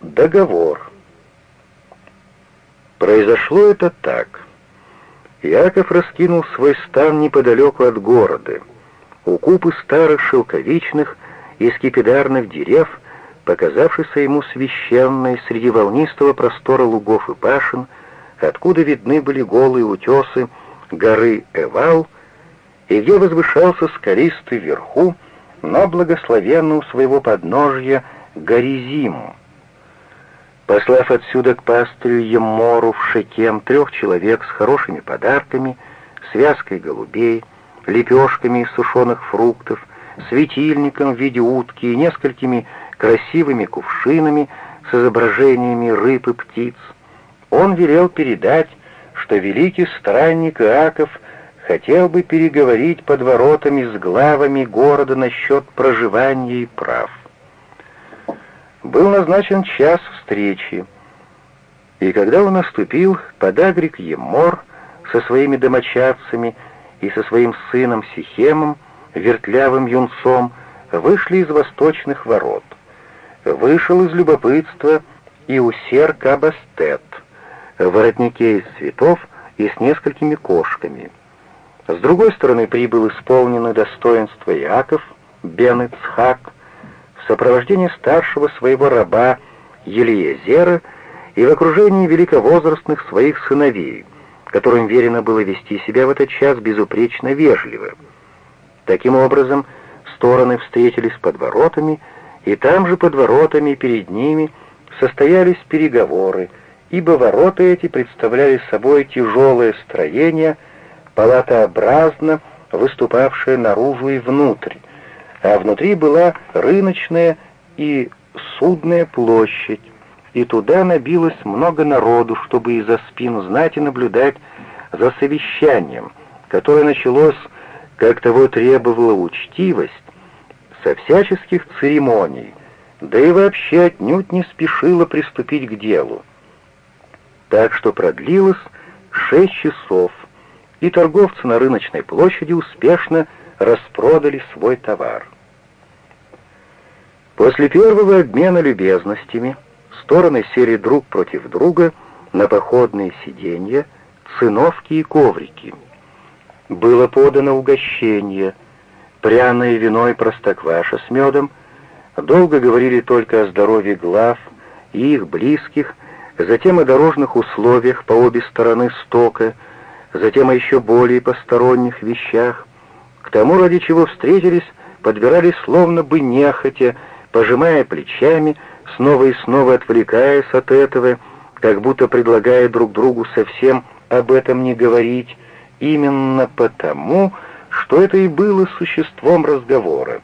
Договор. Произошло это так. Яков раскинул свой стан неподалеку от города. У купы старых шелковичных и скипидарных дерев, показавшейся ему священной среди волнистого простора лугов и пашин, откуда видны были голые утесы горы Эвал, и где возвышался скалистый вверху, но благословенно у своего подножья Горизиму. Послав отсюда к пастырю Емору в Шекем трех человек с хорошими подарками, связкой голубей, лепешками из сушеных фруктов, светильником в виде утки и несколькими красивыми кувшинами с изображениями рыб и птиц, он велел передать, что великий странник Иаков хотел бы переговорить под воротами с главами города насчет проживания и прав. Был назначен час встречи, и когда он наступил, подагрик Емор со своими домочадцами и со своим сыном Сихемом, вертлявым юнцом, вышли из восточных ворот. Вышел из любопытства и усер Кабастет, воротнике из цветов и с несколькими кошками. С другой стороны прибыл исполненный достоинства Иаков, Бен Ицхак, сопровождении старшего своего раба Елиезера и в окружении великовозрастных своих сыновей, которым верено было вести себя в этот час безупречно вежливо. Таким образом, стороны встретились под воротами, и там же под воротами перед ними состоялись переговоры, ибо ворота эти представляли собой тяжелое строение, палатообразно выступавшее наружу и внутрь, а внутри была рыночная и судная площадь, и туда набилось много народу, чтобы из-за спин и наблюдать за совещанием, которое началось, как того требовала учтивость, со всяческих церемоний, да и вообще отнюдь не спешило приступить к делу. Так что продлилось шесть часов, и торговцы на рыночной площади успешно распродали свой товар. После первого обмена любезностями стороны сели друг против друга на походные сиденья, циновки и коврики. Было подано угощение, пряное вино и простокваша с медом, долго говорили только о здоровье глав и их близких, затем о дорожных условиях по обе стороны стока, затем о еще более посторонних вещах, к тому, ради чего встретились, подбирались словно бы нехотя, пожимая плечами, снова и снова отвлекаясь от этого, как будто предлагая друг другу совсем об этом не говорить, именно потому, что это и было существом разговора,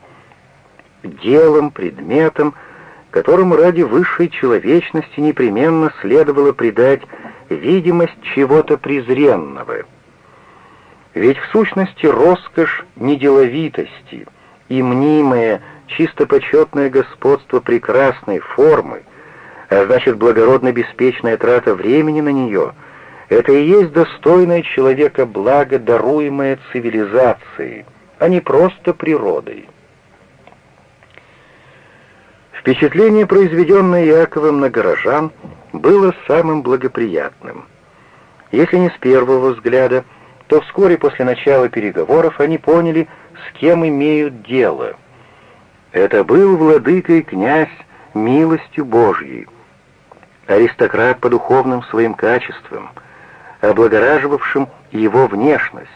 делом, предметом, которому ради высшей человечности непременно следовало придать видимость чего-то презренного — ведь в сущности роскошь неделовитости и мнимое чисто почетное господство прекрасной формы, а значит благородно-беспечная трата времени на нее, это и есть достойное человека благо, даруемое цивилизацией, а не просто природой. Впечатление, произведенное Яковом на горожан, было самым благоприятным. Если не с первого взгляда, то вскоре после начала переговоров они поняли, с кем имеют дело. Это был владыка и князь милостью Божьей, аристократ по духовным своим качествам, облагораживавшим его внешность.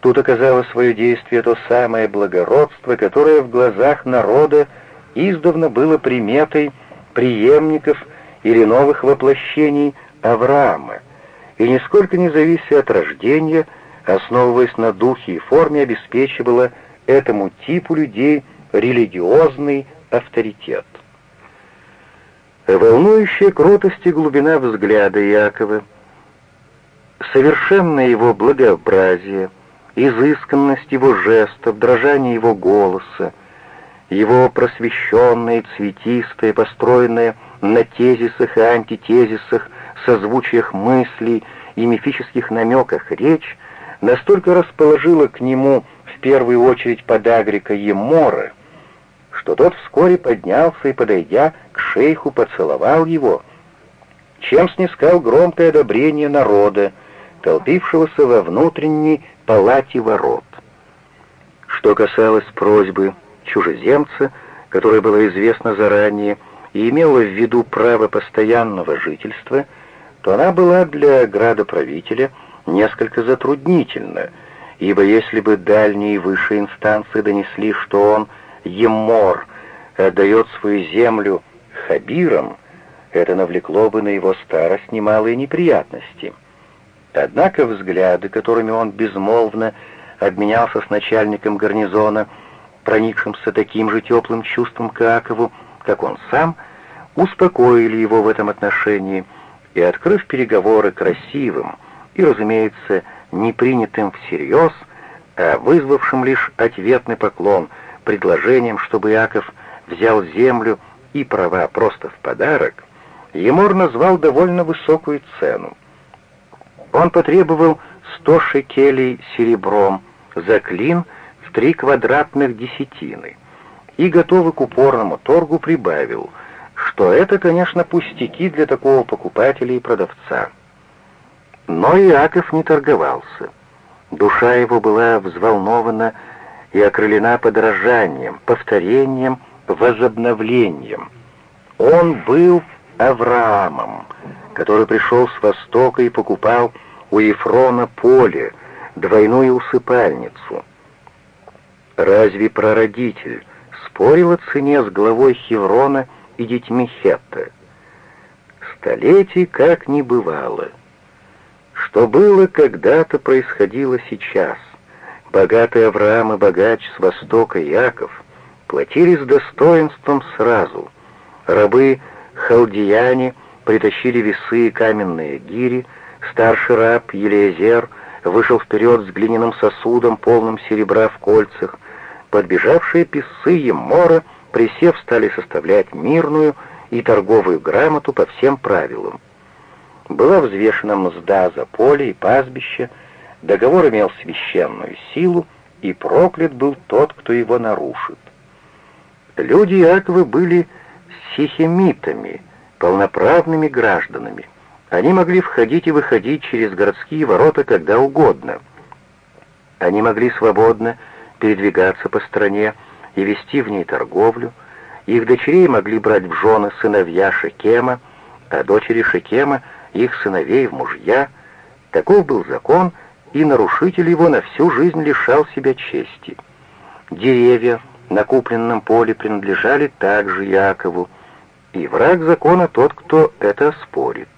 Тут оказало свое действие то самое благородство, которое в глазах народа издавна было приметой преемников или новых воплощений Авраама и нисколько не завися от рождения, основываясь на духе и форме, обеспечивала этому типу людей религиозный авторитет. Волнующая кротость и глубина взгляда Якова, совершенное его благообразие, изысканность его жестов, дрожание его голоса, его просвещенное, цветистое, построенное на тезисах и антитезисах созвучиях мыслей и мифических намеках речь настолько расположила к нему в первую очередь подагрика Емора, что тот вскоре поднялся и, подойдя к шейху, поцеловал его, чем снискал громкое одобрение народа, толпившегося во внутренней палате ворот. Что касалось просьбы чужеземца, которая была известна заранее и имела в виду право постоянного жительства, то она была для градоправителя несколько затруднительна, ибо если бы дальние и высшие инстанции донесли, что он, Емор, отдает свою землю хабирам, это навлекло бы на его старость немалые неприятности. Однако взгляды, которыми он безмолвно обменялся с начальником гарнизона, проникшимся таким же теплым чувством к Акову, как он сам, успокоили его в этом отношении и, открыв переговоры красивым и, разумеется, не принятым всерьез, а вызвавшим лишь ответный поклон предложением, чтобы Иаков взял землю и права просто в подарок, Емор назвал довольно высокую цену. Он потребовал сто шекелей серебром за клин в три квадратных десятины и, готовый к упорному торгу, прибавил, что это, конечно, пустяки для такого покупателя и продавца. Но Иаков не торговался. Душа его была взволнована и окрылена подражанием, повторением, возобновлением. Он был Авраамом, который пришел с востока и покупал у Ефрона поле, двойную усыпальницу. Разве прародитель спорил о цене с главой Хеврона и детьми Хетта? Столетий как не бывало. Что было когда-то, происходило сейчас. Богатый Авраам и богач с востока Яков платили с достоинством сразу. Рабы халдияне притащили весы и каменные гири, старший раб Елеазер вышел вперед с глиняным сосудом, полным серебра в кольцах. Подбежавшие писцы Емора, присев, стали составлять мирную и торговую грамоту по всем правилам. Была взвешена мзда за поле и пастбище, договор имел священную силу, и проклят был тот, кто его нарушит. Люди Иаковы были сихемитами, полноправными гражданами. Они могли входить и выходить через городские ворота когда угодно. Они могли свободно передвигаться по стране и вести в ней торговлю. Их дочерей могли брать в жены сыновья Шекема, а дочери Шекема — их сыновей в мужья. Таков был закон, и нарушитель его на всю жизнь лишал себя чести. Деревья на купленном поле принадлежали также Якову, и враг закона тот, кто это спорит.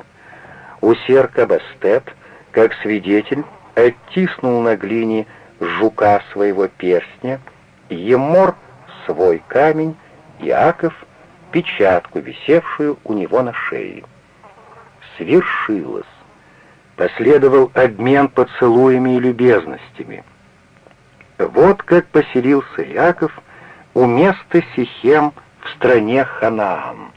Усерка Бастет, как свидетель, оттиснул на глине жука своего перстня, Емор — свой камень, Иаков — печатку, висевшую у него на шее. Свершилось. Последовал обмен поцелуями и любезностями. Вот как поселился Иаков у места Сихем в стране Ханаан.